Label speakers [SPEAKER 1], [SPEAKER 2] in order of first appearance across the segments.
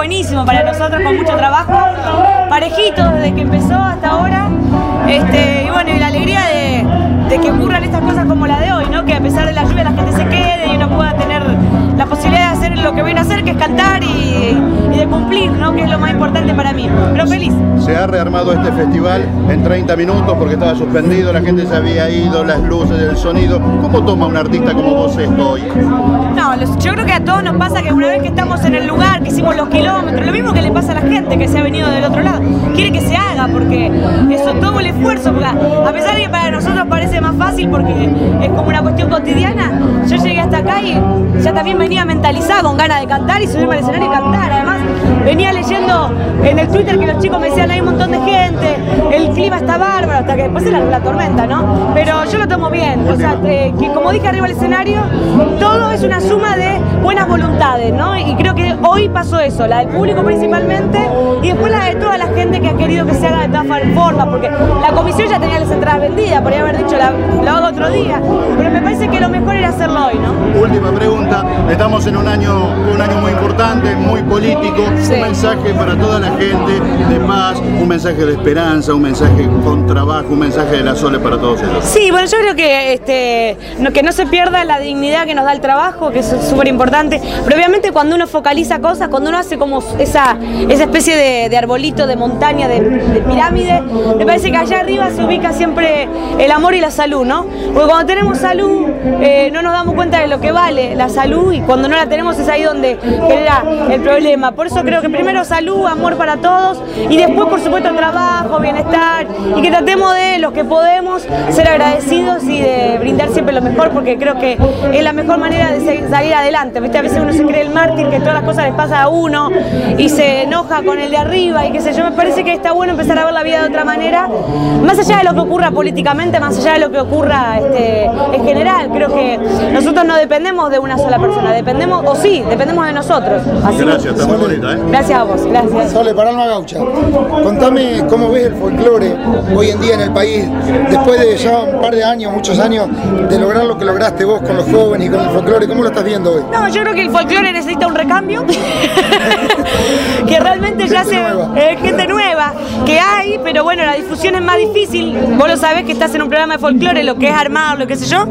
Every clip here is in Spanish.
[SPEAKER 1] buenísimo para nosotros con mucho trabajo, parejito desde que empezó hasta ahora. Este, y bueno, y la alegría de, de que ocurran estas cosas como la de hoy, ¿no? Que a pesar de la lluvia la gente se quede y uno pueda tener la posibilidad de hacer lo que viene a hacer, que es cantar y, es lo más importante para mí. Pero feliz.
[SPEAKER 2] Se ha rearmado este festival en 30 minutos porque estaba suspendido, la gente se había ido, las luces, el sonido. ¿Cómo toma un artista como vos esto hoy?
[SPEAKER 1] No, yo creo que a todos nos pasa que una vez que estamos en el lugar, que hicimos los kilómetros, lo mismo que le pasa a la gente que se ha venido del otro lado, quiere que se haga porque eso todo el esfuerzo, porque a pesar de que para nosotros fácil porque es como una cuestión cotidiana, yo llegué hasta acá y ya también venía mentalizada con ganas de cantar y subirme al escenario y cantar. Además, venía leyendo en el Twitter que los chicos me decían hay un montón de gente, el clima está bárbaro, hasta que después era la tormenta, ¿no? Pero yo lo tomo bien, o sea, eh, que como dije arriba del escenario, todo es una suma de buenas voluntades, ¿no? Y creo que hoy pasó eso, la del público principalmente, y después la de toda la gente que ha querido que se haga de todas formas, porque la comisión ya tenía las entradas vendidas, podría haber dicho la, hago otro día, pero me parece que lo mejor era hacerlo hoy, ¿no?
[SPEAKER 2] Última pregunta, estamos en un año, un año muy importante, muy político,
[SPEAKER 1] Sí.
[SPEAKER 2] un mensaje para toda la gente de paz, un mensaje de esperanza, un mensaje con trabajo, un mensaje de la Sole para todos ellos.
[SPEAKER 1] Sí, bueno, yo creo que, este, no, que no se pierda la dignidad que nos da el trabajo, que es súper importante. Pero obviamente cuando uno focaliza cosas, cuando uno hace como esa, esa especie de, de arbolito, de montaña, de, de pirámide, me parece que allá arriba se ubica siempre el amor y la salud, ¿no? Porque cuando tenemos salud eh, no nos damos cuenta de lo que vale la salud y cuando no la tenemos es ahí donde genera el problema. Por eso creo que primero salud, amor para todos y después por supuesto trabajo, bienestar y que tratemos de los que podemos ser agradecidos y de brindar siempre lo mejor porque creo que es la mejor manera de salir adelante. ¿viste? A veces uno se cree el mártir que todas las cosas les pasan a uno y se enoja con el de arriba y qué sé yo. Me parece que está bueno empezar a ver la vida de otra manera, más allá de lo que ocurra políticamente, más allá de lo que ocurra este, en general. Creo que nosotros no dependemos de una sola persona, dependemos, o sí, dependemos de nosotros. Así-
[SPEAKER 2] Gracias, está muy bonita, ¿eh?
[SPEAKER 1] Gracias a vos, gracias.
[SPEAKER 3] Sole, para Alma Gaucha, contame cómo ves el folclore hoy en día en el país, después de ya un par de años, muchos años, de lograr lo que lograste vos con los jóvenes y con el folclore, ¿cómo lo estás viendo hoy?
[SPEAKER 1] No, yo creo que el folclore necesita un recambio. que realmente ya se.
[SPEAKER 3] nueva.
[SPEAKER 1] eh, gente nueva que hay, pero bueno, la difusión es más difícil. Vos lo sabés que estás en un programa de folclore, lo que es armar, lo que sé yo.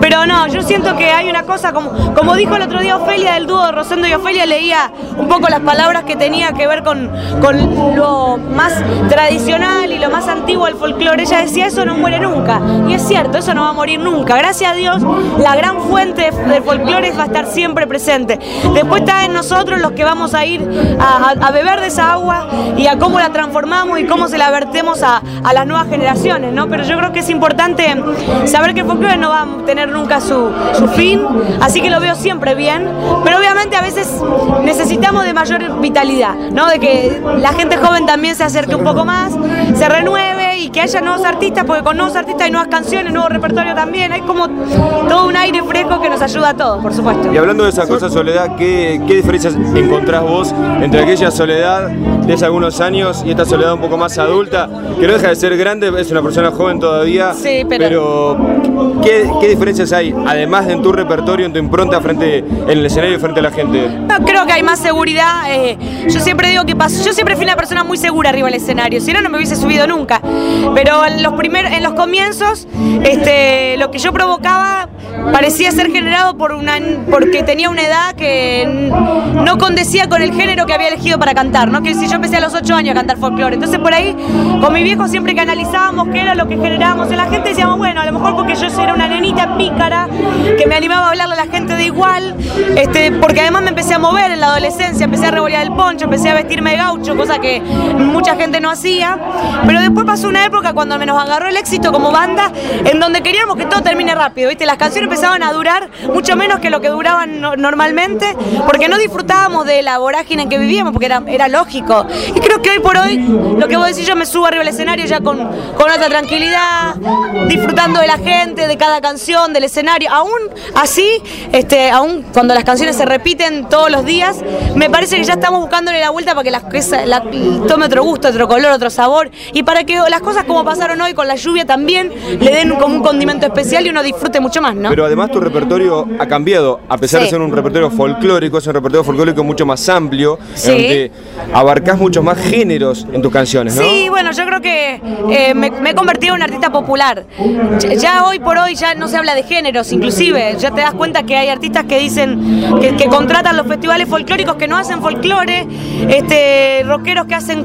[SPEAKER 1] Pero no, yo siento que hay una cosa, como, como dijo el otro día Ofelia del dúo de Rosendo y Ofelia, leía un poco las palabras que tenía que ver con, con lo más tradicional y lo más antiguo del folclore. Ella decía, eso no muere nunca. Y es cierto, eso no va a morir nunca. Gracias a Dios, la gran fuente del folclore va a estar siempre presente. Después está en nosotros los que vamos a ir a, beber de esa agua y a cómo la transformamos y cómo se la vertemos a, a las nuevas generaciones, ¿no? Pero yo creo que es importante saber que el folclore no va a tener nunca su, su fin, así que lo veo siempre bien, pero obviamente a veces necesitamos de mayor vitalidad, ¿no? De que la gente joven también se acerque un poco más, se renueve y que haya nuevos artistas, porque con nuevos artistas hay nuevas canciones, nuevo repertorio también, hay como todo un aire fresco que nos ayuda a todos, por supuesto.
[SPEAKER 4] Y hablando de esa cosa, Soledad, ¿qué, qué diferencias encontrás vos entre aquella Soledad de hace algunos años y esta Soledad un poco más adulta, que no deja de ser grande, es una persona joven todavía,
[SPEAKER 1] Sí, pero-
[SPEAKER 4] ¿qué, qué diferencias hay, además de en tu repertorio, en tu impronta frente, en el escenario frente a la gente?
[SPEAKER 1] No, creo que hay más seguridad. eh, yo siempre digo que pasó. Yo siempre fui una persona muy segura arriba del escenario. Si no, no me hubiese subido nunca. Pero en los primeros, en los comienzos, este, lo que yo provocaba parecía ser generado por una, porque tenía una edad que no condecía con el género que había elegido para cantar. ¿no? Que si yo empecé a los 8 años a cantar folclore. Entonces por ahí, con mi viejo siempre que analizábamos qué era lo que generábamos en la gente, decíamos, bueno, a lo mejor porque yo era una nenita pícara, que me animaba a hablarle a la gente de igual, este, porque además me empecé a mover en la adolescencia, empecé a revolear el poncho, empecé a vestirme de gaucho, cosa que mucha gente no hacía. Pero después pasó una época cuando me nos agarró el éxito como banda, en donde queríamos que todo termine rápido, ¿viste? Las canciones empezaban a durar mucho menos que lo que duraban no- normalmente, porque no disfrutábamos de la vorágine en que vivíamos, porque era, lógico. Y creo que hoy por hoy, lo que vos decís, yo me subo arriba del escenario ya con, con otra tranquilidad, disfrutando de la gente, de cada canción, del escenario. Aún así, este, aún cuando las canciones se repiten todos los días, me parece que ya estamos buscándole la vuelta para que las tome otro gusto, otro color, otro sabor, y para que las cosas como pasaron hoy con la lluvia también le den como un condimento especial y uno disfrute mucho más. ¿no?
[SPEAKER 4] Pero además tu repertorio ha cambiado, a pesar de ser un repertorio folclórico, es un repertorio folclórico mucho más amplio,
[SPEAKER 1] Sí.
[SPEAKER 4] en donde abarcás muchos más géneros en tus canciones, ¿no?
[SPEAKER 1] Sí, bueno, yo creo que eh, me, me he convertido en un artista popular. Ya, ya hoy por hoy ya no se habla de géneros, inclusive. Ya te das cuenta que hay artistas que dicen que, que contratan los festivales folclóricos que no hacen folclore, este, rockeros que hacen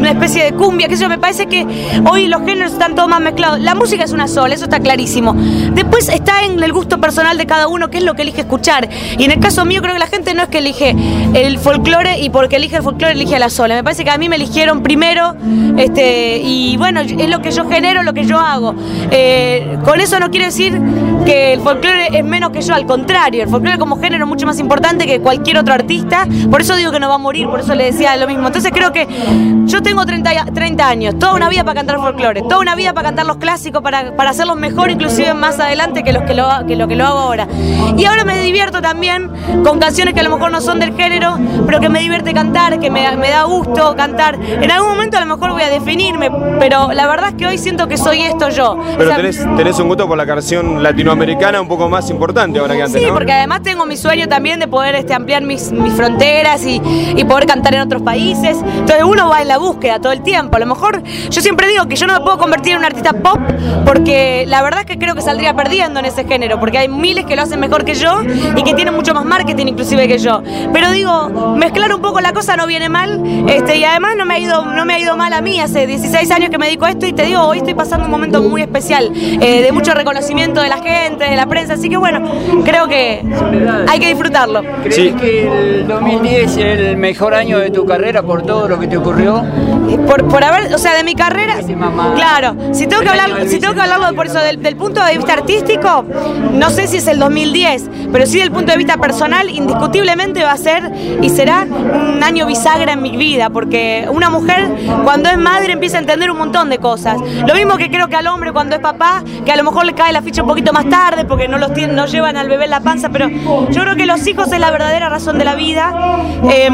[SPEAKER 1] una especie de cumbia, que eso me parece que hoy los géneros están todos más mezclados. La música es una sola, eso está clarísimo. Después está en el gusto personal de cada uno, qué es lo que elige escuchar. Y en el caso mío creo que la gente no es que elige el folclore y porque elige el folclore elige a la sola. Me parece que a mí me eligieron primero este, y bueno, es lo que yo genero, lo que yo hago. Eh, con eso no quiere decir que el folclore es menos que yo, al contrario, el folclore como género es mucho más importante que cualquier otro artista, por eso digo que no va a morir, por eso le decía lo mismo. Entonces creo que yo tengo 30, y- 30 años, toda una vida para cantar folclore, toda una vida para cantar los clásicos, para, para hacerlos mejor inclusive más adelante que, los que, lo, que lo que lo hago ahora. Y ahora me divierto también con canciones que a lo mejor no son del género, pero que me divierte cantar, que me, me da gusto cantar. En algún momento a lo mejor voy a definirme, pero la verdad es que hoy siento que soy esto yo.
[SPEAKER 4] Pero
[SPEAKER 1] O sea,
[SPEAKER 4] tenés, tenés un gusto por la canción latinoamericana un poco más importante ahora que antes,
[SPEAKER 1] Sí,
[SPEAKER 4] ¿no?
[SPEAKER 1] porque además tengo mi sueño también de poder este, ampliar mis, mis fronteras y, y poder cantar en otros países. Entonces uno va en la búsqueda todo el tiempo. A lo mejor yo siempre digo que yo no me puedo convertir en un artista pop porque la verdad es que creo que saldría perdiendo en ese género, porque hay miles que lo hacen mejor que yo y que tienen mucho más marketing inclusive que yo. Pero digo, mezclar un poco la cosa no viene mal este, y además no me, ha ido, no me ha ido mal a mí. Hace 16 años que me dedico a esto y te digo, hoy estoy pasando un momento muy especial, eh, de mucho reconocimiento de la gente, de la prensa. Así que bueno, creo que hay que disfrutarlo.
[SPEAKER 5] ¿Crees
[SPEAKER 4] Sí.
[SPEAKER 5] que el 2010 es el mejor año de tu carrera por todo lo que te ocurrió?
[SPEAKER 1] Por, por haber, o sea, de mi carrera, claro, si tengo que hablar,
[SPEAKER 5] del
[SPEAKER 1] si tengo que hablarlo por eso del, del punto de vista artístico, no sé si es el 2010, pero sí del punto de vista personal, indiscutiblemente va a ser y será un año bisagra en mi vida, porque una mujer cuando es madre empieza a entender un montón de cosas. Lo mismo que creo que al hombre cuando es papá, que a lo mejor le cae la ficha un poquito más tarde porque no los tienen, no llevan al bebé en la panza, pero yo creo que los hijos es la verdadera razón de la vida. Eh,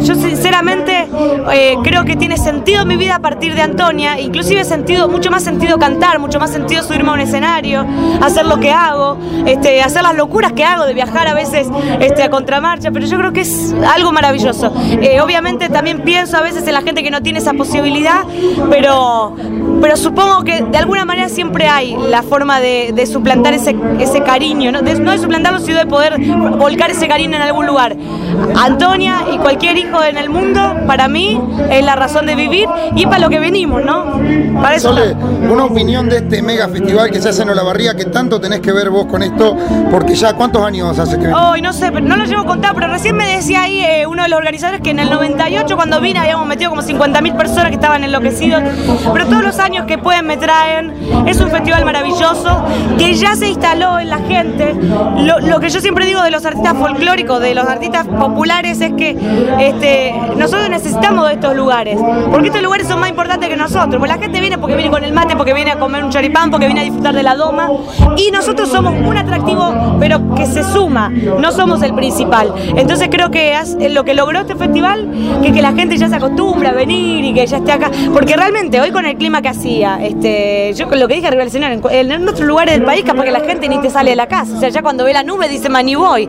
[SPEAKER 1] yo sinceramente eh, creo que tiene sentido mi vida a partir de Antonia, inclusive sentido, mucho más sentido cantar, mucho más sentido subirme a un escenario, hacer lo que hago, este, hacer las locuras que hago de viajar a veces este, a contramarcha, pero yo creo que es algo maravilloso. Eh, obviamente también pienso a veces en la gente que no tiene esa posibilidad, pero, pero supongo que de alguna manera siempre hay la forma de, de suplantar ese, ese cariño, ¿no? De, no de suplantarlo, sino de poder volcar ese cariño en algún lugar. Antonia y cualquier hijo en el mundo, para mí, es la razón de vivir y para lo que venimos, ¿no? Para eso.
[SPEAKER 3] Sole, una opinión de este mega festival que se hace en Olavarría, que tanto tenés que ver vos con esto, porque ya cuántos años hace que venís?
[SPEAKER 1] Hoy no sé, no lo llevo contado, pero recién me decía ahí eh, uno de los organizadores que en el 98 cuando vine habíamos metido como 50.000 personas que estaban enloquecidos, pero todos los años que pueden me traen, es un festival maravilloso que ya se instaló en la gente. Lo, lo que yo siempre digo de los artistas folclóricos, de los artistas populares, es que este, nosotros necesitamos de estos lugares, porque estos lugares son más importantes que nosotros, porque la gente viene porque viene con el mate, porque viene a comer un choripán, porque viene a disfrutar de la doma, y nosotros somos un atractivo, pero que se suma, no somos el principal. Entonces creo que es lo que logró este festival, que, que la gente ya se acostumbra a venir y que ya esté acá, porque realmente hoy con el clima que este, yo lo que dije arriba del escenario, en, otros lugares del país capaz que la gente ni te sale de la casa, o sea, ya cuando ve la nube dice, man, ni voy.